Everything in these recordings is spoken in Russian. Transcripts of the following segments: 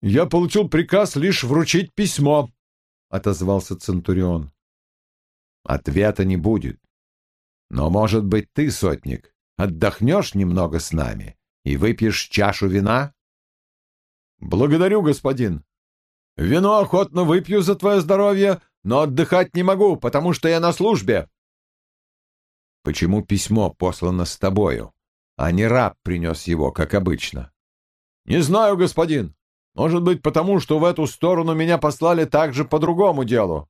«Я получил приказ лишь вручить письмо», — отозвался Центурион. «Ответа не будет. Но, может быть, ты, сотник, отдохнешь немного с нами и выпьешь чашу вина?» «Благодарю, господин. Вино охотно выпью за твое здоровье, но отдыхать не могу, потому что я на службе». «Почему письмо послано с тобою, а не раб принес его, как обычно?» «Не знаю, господин. Может быть, потому что в эту сторону меня послали также по другому делу».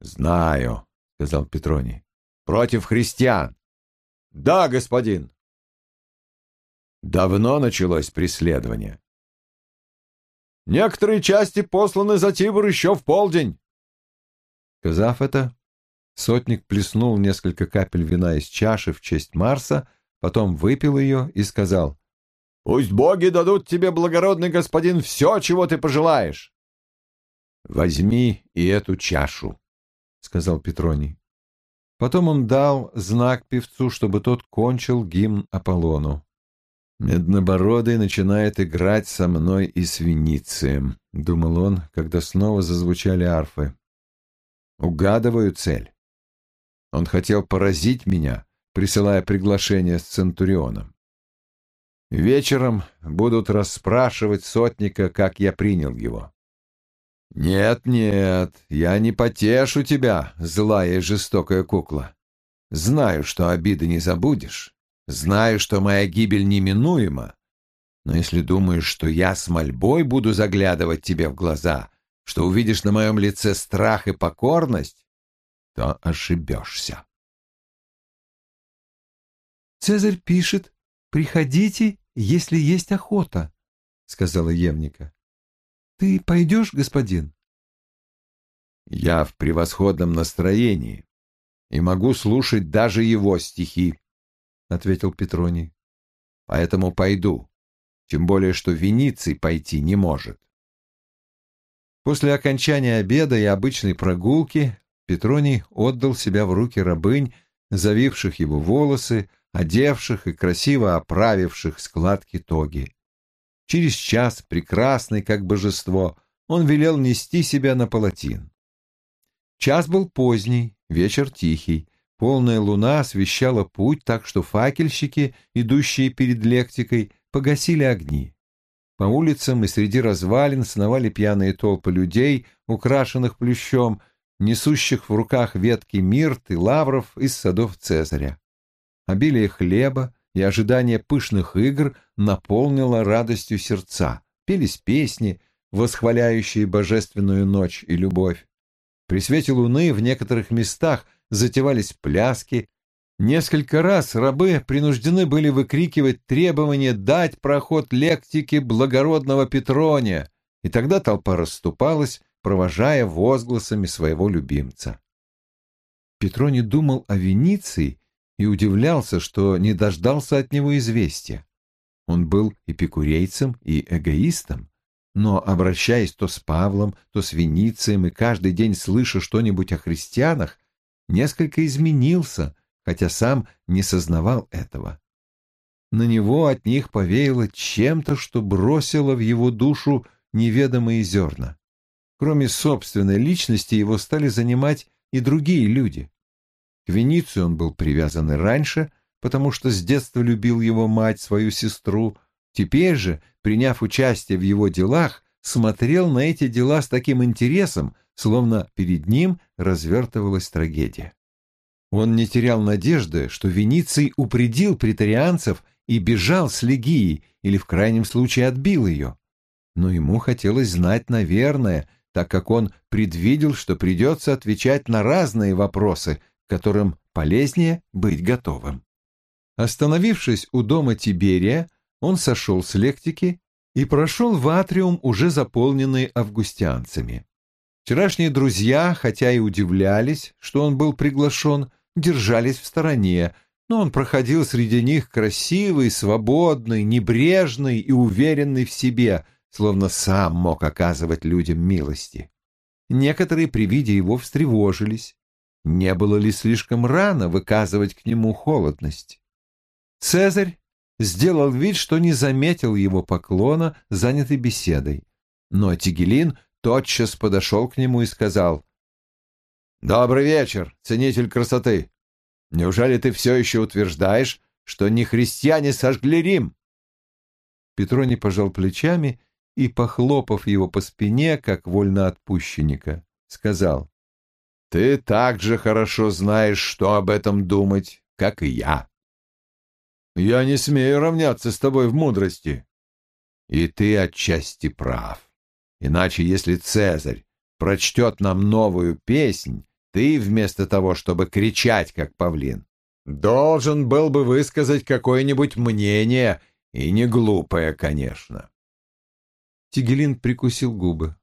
«Знаю», — сказал Петроний. «Против христиан». «Да, господин». «Давно началось преследование?» Некоторые части посланы за Тибр еще в полдень. Сказав это, сотник плеснул несколько капель вина из чаши в честь Марса, потом выпил ее и сказал, «Пусть боги дадут тебе, благородный господин, все, чего ты пожелаешь». «Возьми и эту чашу», — сказал Петроний. Потом он дал знак певцу, чтобы тот кончил гимн Аполлону. «Меднобородый начинает играть со мной и с Веницием», — думал он, когда снова зазвучали арфы. «Угадываю цель. Он хотел поразить меня, присылая приглашение с Центурионом. Вечером будут расспрашивать сотника, как я принял его. Нет, нет, я не потешу тебя, злая и жестокая кукла. Знаю, что обиды не забудешь, Знаю, что моя гибель неминуема, но если думаешь, что я с мольбой буду заглядывать тебе в глаза, что увидишь на моем лице страх и покорность, то ошибешься. «Цезарь пишет, приходите, если есть охота», — сказала Евника. «Ты пойдешь, господин?» «Я в превосходном настроении и могу слушать даже его стихи», ответил Петроний. Поэтому пойду, тем более что Вениций пойти не может. После окончания обеда и обычной прогулки Петроний отдал себя в руки рабынь, завивших его волосы, одевших и красиво оправивших складки тоги. Через час, прекрасный как божество, он велел нести себя на палатин. Час был поздний, вечер тихий, Полная луна освещала путь, так что факельщики, идущие перед лектикой, погасили огни. По улицам и среди развалин сновали пьяные толпы людей, украшенных плющом, несущих в руках ветки мирт и лавров из садов Цезаря. Обилие хлеба и ожидание пышных игр наполнило радостью сердца. Пелись песни, восхваляющие божественную ночь и любовь. При свете луны в некоторых местах затевались пляски. Несколько раз рабы принуждены были выкрикивать требование дать проход лектике благородного Петрония, и тогда толпа расступалась, провожая возгласами своего любимца. Петроний думал о Вениции и удивлялся, что не дождался от него известия. Он был эпикурейцем и эгоистом, но, обращаясь то с Павлом, то с Веницием и каждый день слыша что-нибудь о христианах, несколько изменился, хотя сам не сознавал этого. На него от них повеяло чем-то, что бросило в его душу неведомые зерна. Кроме собственной личности его стали занимать и другие люди. К Веницию он был привязан и раньше, потому что с детства любил его мать, свою сестру. Теперь же, приняв участие в его делах, смотрел на эти дела с таким интересом, словно перед ним развертывалась трагедия. Он не терял надежды, что Вениций упредил претарианцев и бежал с Легии или в крайнем случае отбил ее. Но ему хотелось знать, наверное, так как он предвидел, что придется отвечать на разные вопросы, которым полезнее быть готовым. Остановившись у дома Тиберия, он сошел с лектики и прошел в атриум, уже заполненный августианцами. Вчерашние друзья, хотя и удивлялись, что он был приглашен, держались в стороне, но он проходил среди них красивый, свободный, небрежный и уверенный в себе, словно сам мог оказывать людям милости. Некоторые при виде его встревожились. Не было ли слишком рано выказывать к нему холодность? Цезарь сделал вид, что не заметил его поклона, занятый беседой. Но Тигелин тотчас подошел к нему и сказал, «Добрый вечер, ценитель красоты. Неужели ты все еще утверждаешь, что не христиане сожгли Рим?» Петроний пожал плечами и, похлопав его по спине, как вольноотпущенника, сказал, «Ты так же хорошо знаешь, что об этом думать, как и я. Я не смею равняться с тобой в мудрости. И ты отчасти прав. Иначе, если Цезарь прочтет нам новую песнь, ты, вместо того, чтобы кричать, как павлин, должен был бы высказать какое-нибудь мнение, и не глупое, конечно. Тигелин прикусил губы.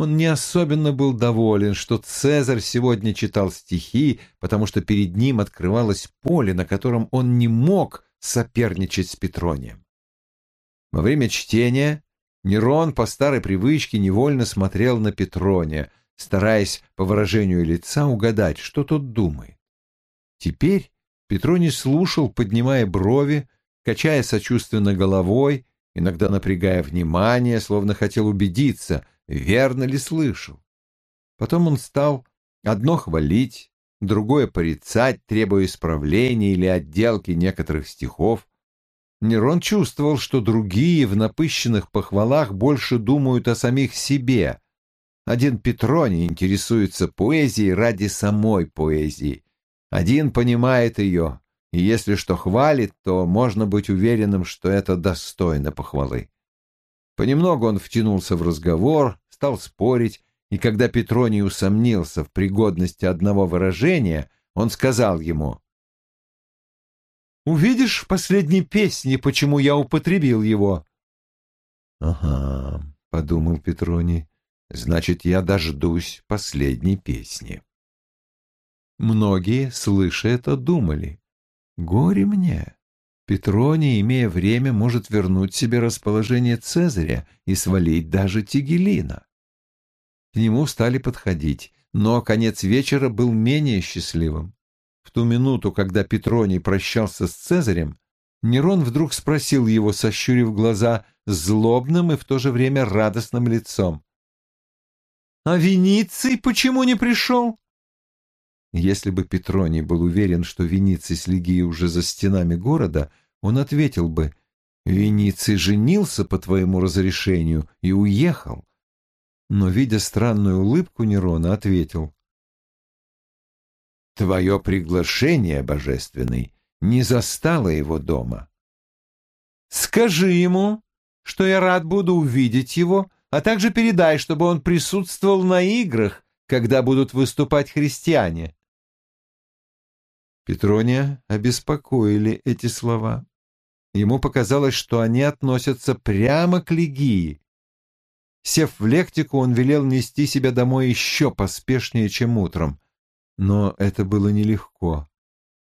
Он не особенно был доволен, что Цезарь сегодня читал стихи, потому что перед ним открывалось поле, на котором он не мог соперничать с Петронием. Во время чтения Нерон по старой привычке невольно смотрел на Петрония, стараясь по выражению лица угадать, что тот думает. Теперь Петроний слушал, поднимая брови, качая сочувственно головой, иногда напрягая внимание, словно хотел убедиться, верно ли слышал. Потом он стал одно хвалить, другое порицать, требуя исправления или отделки некоторых стихов. Нерон чувствовал, что другие в напыщенных похвалах больше думают о самих себе. Один Петроний интересуется поэзией ради самой поэзии. Один понимает ее, и если что хвалит, то можно быть уверенным, что это достойно похвалы. Понемногу он втянулся в разговор, стал спорить, и когда Петроний усомнился в пригодности одного выражения, он сказал ему, «Увидишь в последней песне, почему я употребил его?» «Ага», — подумал Петроний, — «значит, я дождусь последней песни». Многие, слыша это, думали, «Горе мне!» Петроний, имея время, может вернуть себе расположение Цезаря и свалить даже Тигелина. К нему стали подходить, но конец вечера был менее счастливым. В ту минуту, когда Петроний прощался с Цезарем, Нерон вдруг спросил его, сощурив глаза, злобным и в то же время радостным лицом. «А Вениций почему не пришел?» Если бы Петроний был уверен, что Вениций с Лигией уже за стенами города, он ответил бы, «Вениций женился по твоему разрешению и уехал но, видя странную улыбку Нерона, ответил. «Твое приглашение, божественный, не застало его дома». «Скажи ему, что я рад буду увидеть его, а также передай, чтобы он присутствовал на играх, когда будут выступать христиане». Петрония обеспокоили эти слова. Ему показалось, что они относятся прямо к Лигии, Сев в лектику, он велел нести себя домой еще поспешнее, чем утром. Но это было нелегко.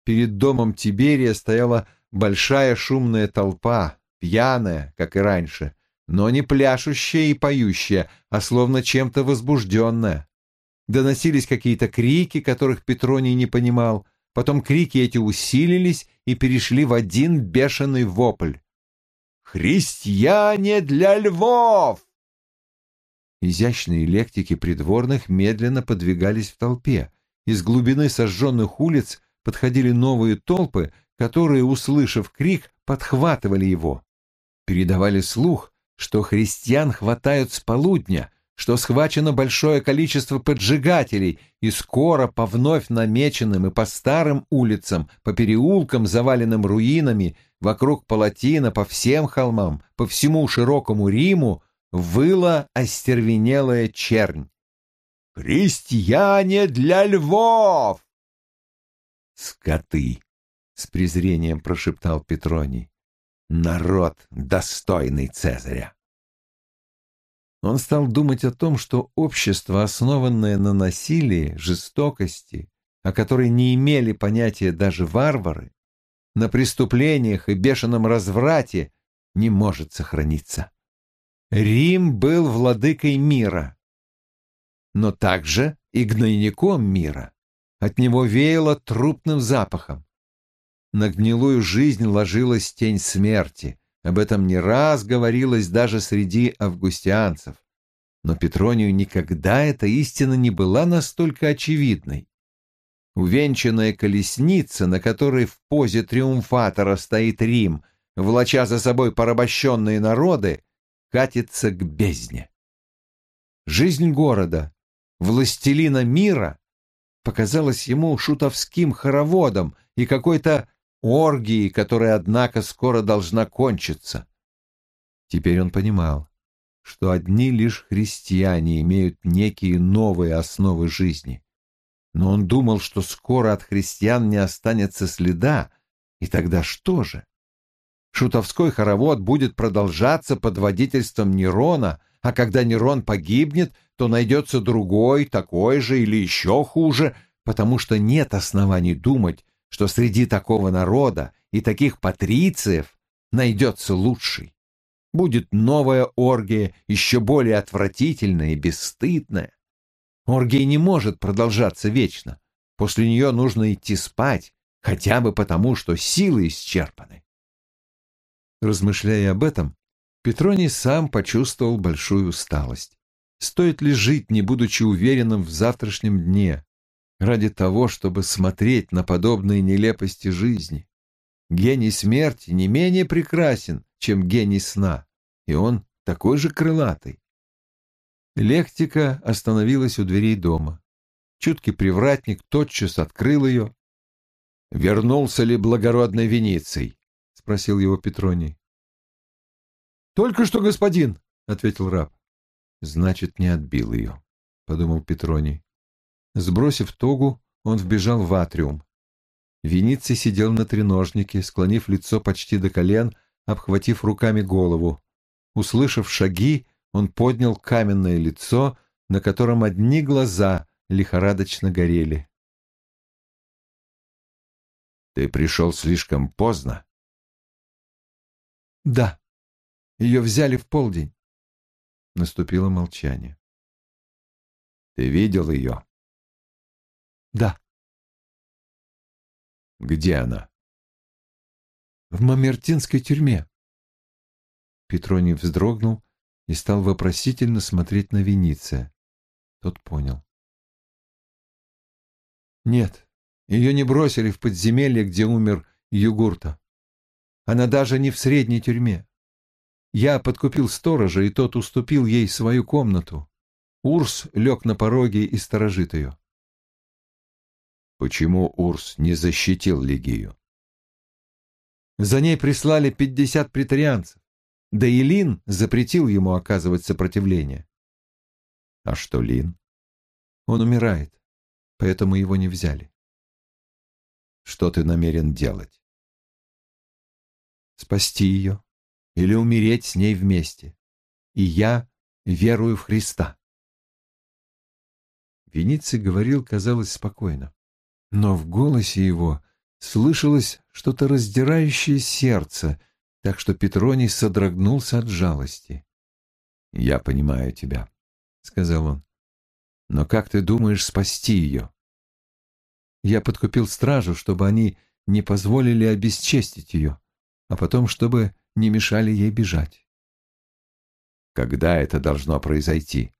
Перед домом Тиберия стояла большая шумная толпа, пьяная, как и раньше, но не пляшущая и поющая, а словно чем-то возбужденная. Доносились какие-то крики, которых Петроний не понимал, потом крики эти усилились и перешли в один бешеный вопль. «Христиане для львов!» Изящные лектики придворных медленно подвигались в толпе. Из глубины сожженных улиц подходили новые толпы, которые, услышав крик, подхватывали его. Передавали слух, что христиан хватают с полудня, что схвачено большое количество поджигателей, и скоро по вновь намеченным и по старым улицам, по переулкам, заваленным руинами, вокруг Палатина, по всем холмам, по всему широкому Риму выла остервенелая чернь. «Крестьяне для львов!» «Скоты!» — с презрением прошептал Петроний. «Народ, достойный Цезаря!» Он стал думать о том, что общество, основанное на насилии, жестокости, о которой не имели понятия даже варвары, на преступлениях и бешеном разврате, не может сохраниться. Рим был владыкой мира, но также и гнойником мира. От него веяло трупным запахом. На гнилую жизнь ложилась тень смерти. Об этом не раз говорилось даже среди августианцев. но Петронию никогда эта истина не была настолько очевидной. Увенчанная колесница, на которой в позе триумфатора стоит Рим, влача за собой порабощенные народы, катится к бездне. Жизнь города, властелина мира, показалась ему шутовским хороводом и какой-то оргией, которая, однако, скоро должна кончиться. Теперь он понимал, что одни лишь христиане имеют некие новые основы жизни. Но он думал, что скоро от христиан не останется следа, и тогда что же? Шутовской хоровод будет продолжаться под водительством Нерона, а когда Нерон погибнет, то найдется другой, такой же или еще хуже, потому что нет оснований думать, что среди такого народа и таких патрициев найдется лучший. Будет новая оргия, еще более отвратительная и бесстыдная. Оргия не может продолжаться вечно. После нее нужно идти спать, хотя бы потому, что силы исчерпаны. Размышляя об этом, Петроний сам почувствовал большую усталость. Стоит ли жить, не будучи уверенным в завтрашнем дне, ради того, чтобы смотреть на подобные нелепости жизни? Гений смерти не менее прекрасен, чем гений сна, и он такой же крылатый. Лектика остановилась у дверей дома. Чуткий привратник тотчас открыл ее. «Вернулся ли благородный Вениций?» — спросил его Петроний. «Только что, господин», — ответил раб. «Значит, не отбил ее», — подумал Петроний. Сбросив тогу, он вбежал в атриум. Вениций сидел на треножнике, склонив лицо почти до колен, обхватив руками голову. Услышав шаги, он поднял каменное лицо, на котором одни глаза лихорадочно горели. «Ты пришел слишком поздно?» «Да», ее взяли в полдень. Наступило молчание. Ты видел ее? Да. Где она? В Мамертинской тюрьме. Петроний вздрогнул и стал вопросительно смотреть на Вениция. Тот понял. Нет, ее не бросили в подземелье, где умер Югурта. Она даже не в средней тюрьме. Я подкупил сторожа, и тот уступил ей свою комнату. Урс лег на пороге и сторожит ее. Почему Урс не защитил Лигию? За ней прислали пятьдесят претарианцев. Да и Лин запретил ему оказывать сопротивление. А что Лин? Он умирает, поэтому его не взяли. Что ты намерен делать? Спасти ее или умереть с ней вместе. И я верую в Христа. Вениций говорил, казалось, спокойно. Но в голосе его слышалось что-то раздирающее сердце, так что Петроний содрогнулся от жалости. «Я понимаю тебя», — сказал он. «Но как ты думаешь спасти ее?» Я подкупил стражу, чтобы они не позволили обесчестить ее, а потом, чтобы не мешали ей бежать. Когда это должно произойти?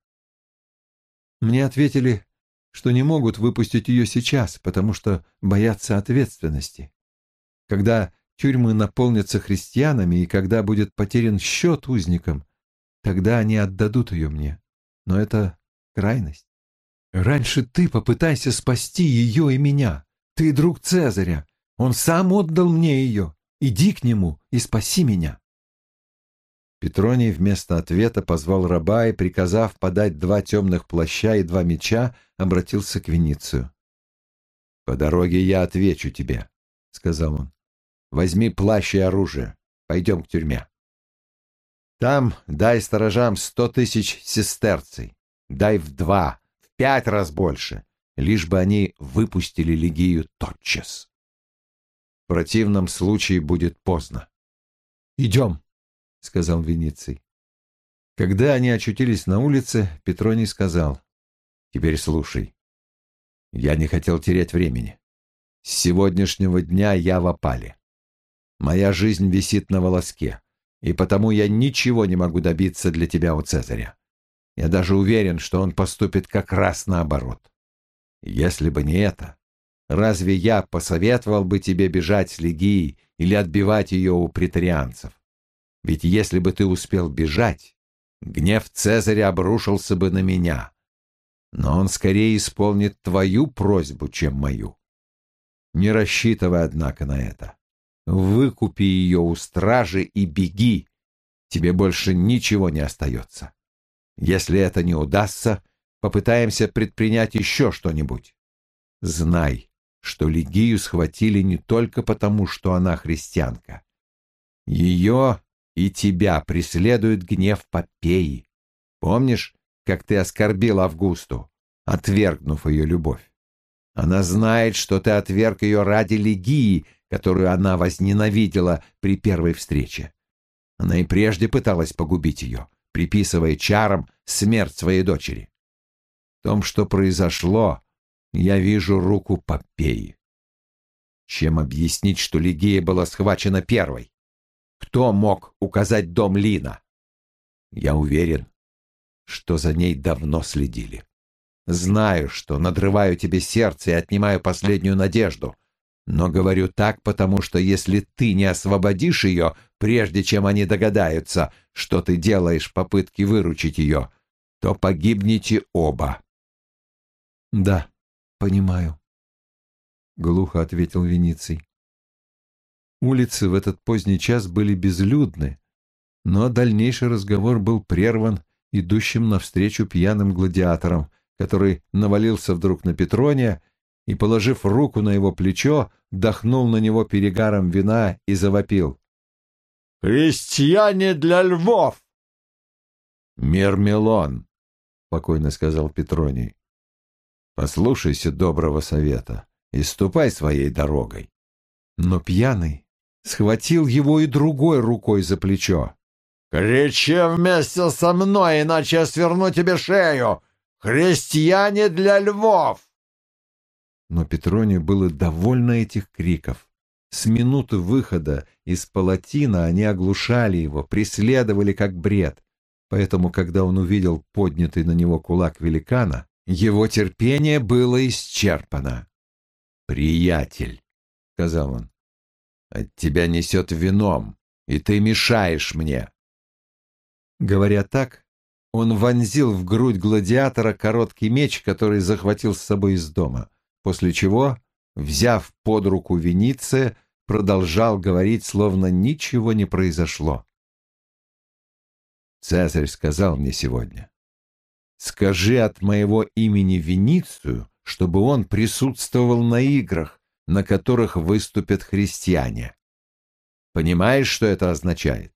Мне ответили, что не могут выпустить ее сейчас, потому что боятся ответственности. Когда тюрьмы наполнятся христианами и когда будет потерян счет узникам, тогда они отдадут ее мне. Но это крайность. Раньше ты попытайся спасти ее и меня. Ты друг Цезаря. Он сам отдал мне ее. Иди к нему и спаси меня. Петроний вместо ответа позвал раба и, приказав подать два темных плаща и два меча, обратился к Веницию. «По дороге я отвечу тебе», — сказал он. «Возьми плащ и оружие. Пойдем к тюрьме. Там дай сторожам сто тысяч сестерций. Дай в два, в пять раз больше, лишь бы они выпустили Легию тотчас. В противном случае будет поздно. «Идем», — сказал Вениций. Когда они очутились на улице, Петроний сказал, «Теперь слушай. Я не хотел терять времени. С сегодняшнего дня я в опале. Моя жизнь висит на волоске, и потому я ничего не могу добиться для тебя у Цезаря. Я даже уверен, что он поступит как раз наоборот. Если бы не это, разве я посоветовал бы тебе бежать с Легией или отбивать ее у претарианцев? Ведь если бы ты успел бежать, гнев Цезаря обрушился бы на меня. Но он скорее исполнит твою просьбу, чем мою. Не рассчитывай, однако, на это. Выкупи ее у стражи и беги. Тебе больше ничего не остается. Если это не удастся, попытаемся предпринять еще что-нибудь. Знай, что Лигию схватили не только потому, что она христианка. Ее и тебя преследует гнев Попеи. Помнишь, как ты оскорбил Августу, отвергнув ее любовь? Она знает, что ты отверг ее ради Лигии, которую она возненавидела при первой встрече. Она и прежде пыталась погубить ее, приписывая чарам смерть своей дочери. В том, что произошло, я вижу руку Попеи. Чем объяснить, что Лигия была схвачена первой? Кто мог указать дом Лина? Я уверен, что за ней давно следили. Знаю, что надрываю тебе сердце и отнимаю последнюю надежду, но говорю так, потому что если ты не освободишь ее, прежде чем они догадаются, что ты делаешь попытки выручить ее, то погибнете оба. — Да, понимаю, — глухо ответил Вениций. Улицы в этот поздний час были безлюдны, но дальнейший разговор был прерван идущим навстречу пьяным гладиатором, который навалился вдруг на Петрония и, положив руку на его плечо, дохнул на него перегаром вина и завопил. «Крестьяне для львов!» «Мермелон», — спокойно сказал Петроний. «Послушайся доброго совета и ступай своей дорогой». Но пьяный схватил его и другой рукой за плечо. «Кричи вместе со мной, иначе я сверну тебе шею! Христиане для львов!» Но Петроне было довольно этих криков. С минуты выхода из палатина они оглушали его, преследовали как бред. Поэтому, когда он увидел поднятый на него кулак великана, его терпение было исчерпано. «Приятель», — сказал он, от тебя несет вином, и ты мешаешь мне. Говоря так, он вонзил в грудь гладиатора короткий меч, который захватил с собой из дома, после чего, взяв под руку Вениция, продолжал говорить, словно ничего не произошло. Цезарь сказал мне сегодня, «Скажи от моего имени Веницию, чтобы он присутствовал на играх, на которых выступят христиане. Понимаешь, что это означает?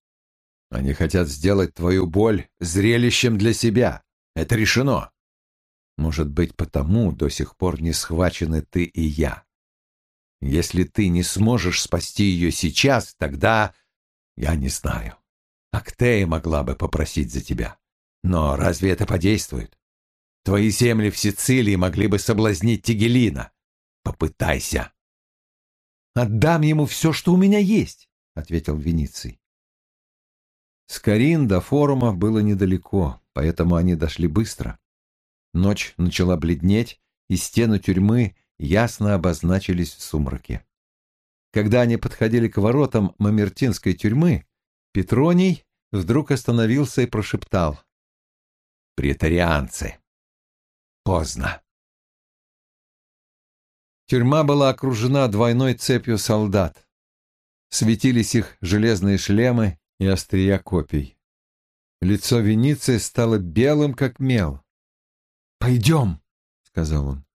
Они хотят сделать твою боль зрелищем для себя. Это решено. Может быть, потому до сих пор не схвачены ты и я. Если ты не сможешь спасти ее сейчас, тогда... Я не знаю. Актея могла бы попросить за тебя. Но разве это подействует? Твои земли в Сицилии могли бы соблазнить Тигелина. Попытайся. Отдам ему все, что у меня есть, — ответил Вениций. С Карин до форума было недалеко, поэтому они дошли быстро. Ночь начала бледнеть, и стены тюрьмы ясно обозначились в сумраке. Когда они подходили к воротам Мамертинской тюрьмы, Петроний вдруг остановился и прошептал. «Претарианцы! Поздно!» Тюрьма была окружена двойной цепью солдат. Светились их железные шлемы и острия копий. Лицо Вениции стало белым, как мел. «Пойдем», — сказал он.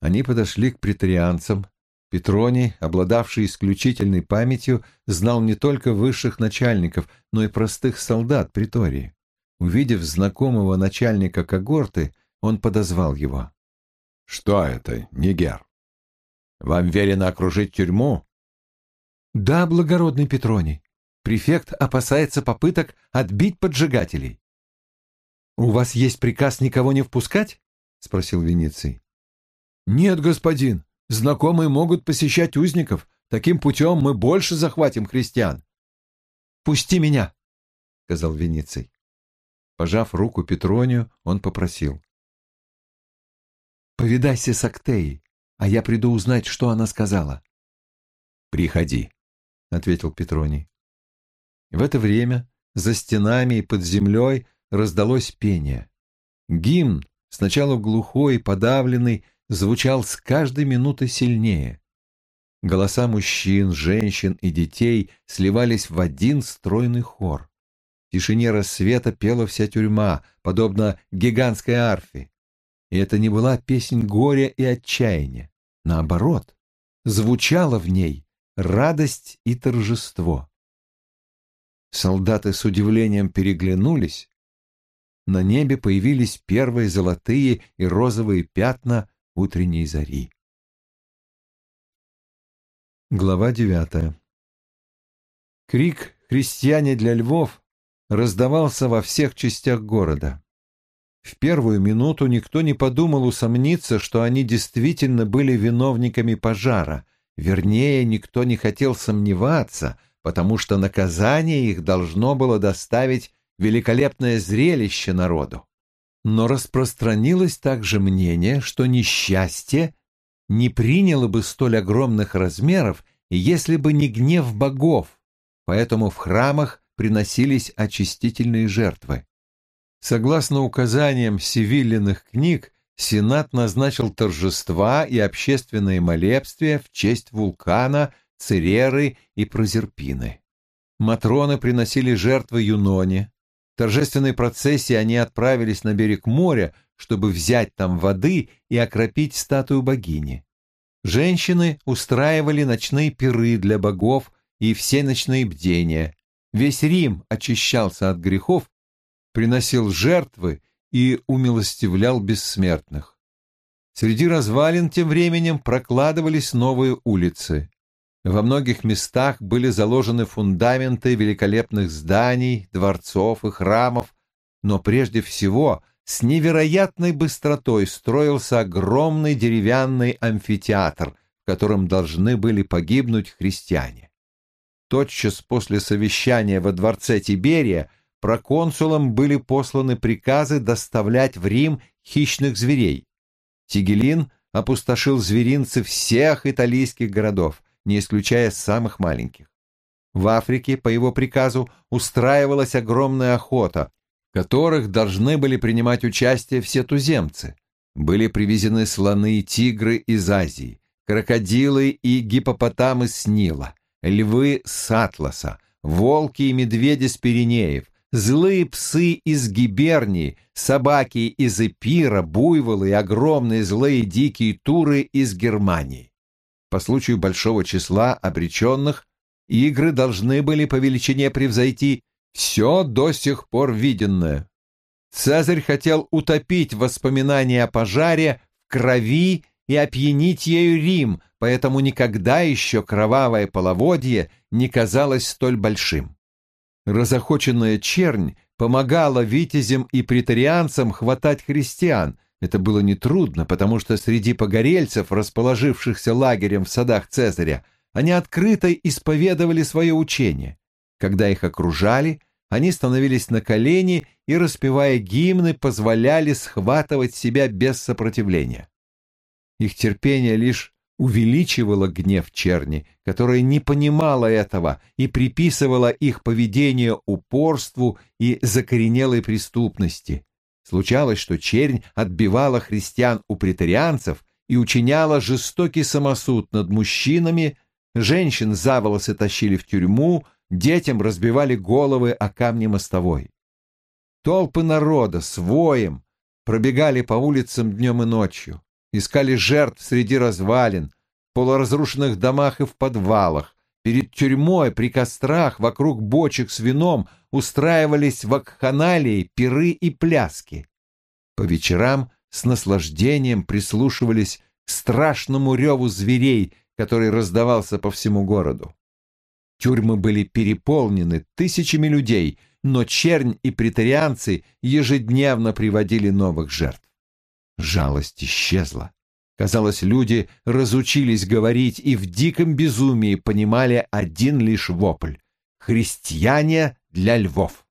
Они подошли к претарианцам. Петроний, обладавший исключительной памятью, знал не только высших начальников, но и простых солдат притории. Увидев знакомого начальника когорты, он подозвал его. «Что это, Нигер?» Вам велено окружить тюрьму? Да, благородный Петроний. Префект опасается попыток отбить поджигателей. У вас есть приказ никого не впускать? спросил Венеций. Нет, господин. Знакомые могут посещать узников. Таким путем мы больше захватим христиан. Пусти меня, сказал Венеций. Пожав руку Петронию, он попросил. «Повидайся с Актеей, а я приду узнать, что она сказала». «Приходи», — ответил Петроний. В это время за стенами и под землей раздалось пение. Гимн, сначала глухой и подавленный, звучал с каждой минутой сильнее. Голоса мужчин, женщин и детей сливались в один стройный хор. Тишине рассвета пела вся тюрьма, подобно гигантской арфе. И это не была песнь горя и отчаяния. Наоборот, звучала в ней радость и торжество. Солдаты с удивлением переглянулись. На небе появились первые золотые и розовые пятна утренней зари. Глава девятая Крик «Крестьяне для львов» раздавался во всех частях города. В первую минуту никто не подумал усомниться, что они действительно были виновниками пожара. Вернее, никто не хотел сомневаться, потому что наказание их должно было доставить великолепное зрелище народу. Но распространилось также мнение, что несчастье не приняло бы столь огромных размеров, если бы не гнев богов, поэтому в храмах приносились очистительные жертвы. Согласно указаниям севиллиных книг, Сенат назначил торжества и общественные молебствия в честь вулкана, Цереры и Прозерпины. Матроны приносили жертвы Юноне, торжественной процессии они отправились на берег моря, чтобы взять там воды и окропить статую богини. Женщины устраивали ночные пиры для богов и все ночные бдения. Весь Рим очищался от грехов, приносил жертвы и умилостивлял бессмертных. Среди развалин тем временем прокладывались новые улицы. Во многих местах были заложены фундаменты великолепных зданий, дворцов и храмов, но прежде всего с невероятной быстротой строился огромный деревянный амфитеатр, в котором должны были погибнуть христиане. Тотчас после совещания во дворце Тиберия проконсулам были посланы приказы доставлять в Рим хищных зверей. Тигелин опустошил зверинцы всех италийских городов – не исключая самых маленьких. В Африке, по его приказу, устраивалась огромная охота, в которых должны были принимать участие все туземцы. Были привезены слоны и тигры из Азии, крокодилы и гипопотамы с Нила, львы с Атласа, волки и медведи с Пиренеев, злые псы из Гибернии, собаки из Эпира, буйволы и огромные злые дикие туры из Германии по случаю большого числа обреченных, игры должны были по величине превзойти все до сих пор виденное. Цезарь хотел утопить воспоминания о пожаре в крови и опьянить ею Рим, поэтому никогда еще кровавое половодье не казалось столь большим. Разохоченная чернь помогала витязям и претарианцам хватать христиан, это было нетрудно, потому что среди погорельцев, расположившихся лагерем в садах Цезаря, они открыто исповедовали свое учение. Когда их окружали, они становились на колени и, распевая гимны, позволяли схватывать себя без сопротивления. Их терпение лишь увеличивало гнев черни, которая не понимала этого и приписывала их поведение упорству и закоренелой преступности. Случалось, что чернь отбивала христиан у претарианцев и учиняла жестокий самосуд над мужчинами, женщин за волосы тащили в тюрьму, детям разбивали головы о камни мостовой. Толпы народа с воем пробегали по улицам днем и ночью, искали жертв среди развалин, в полуразрушенных домах и в подвалах, Перед тюрьмой, при кострах, вокруг бочек с вином устраивались вакханалии, пиры и пляски. По вечерам с наслаждением прислушивались к страшному реву зверей, который раздавался по всему городу. Тюрьмы были переполнены тысячами людей, но чернь и претарианцы ежедневно приводили новых жертв. Жалость исчезла. Казалось, люди разучились говорить и в диком безумии понимали один лишь вопль — «Христиане для львов».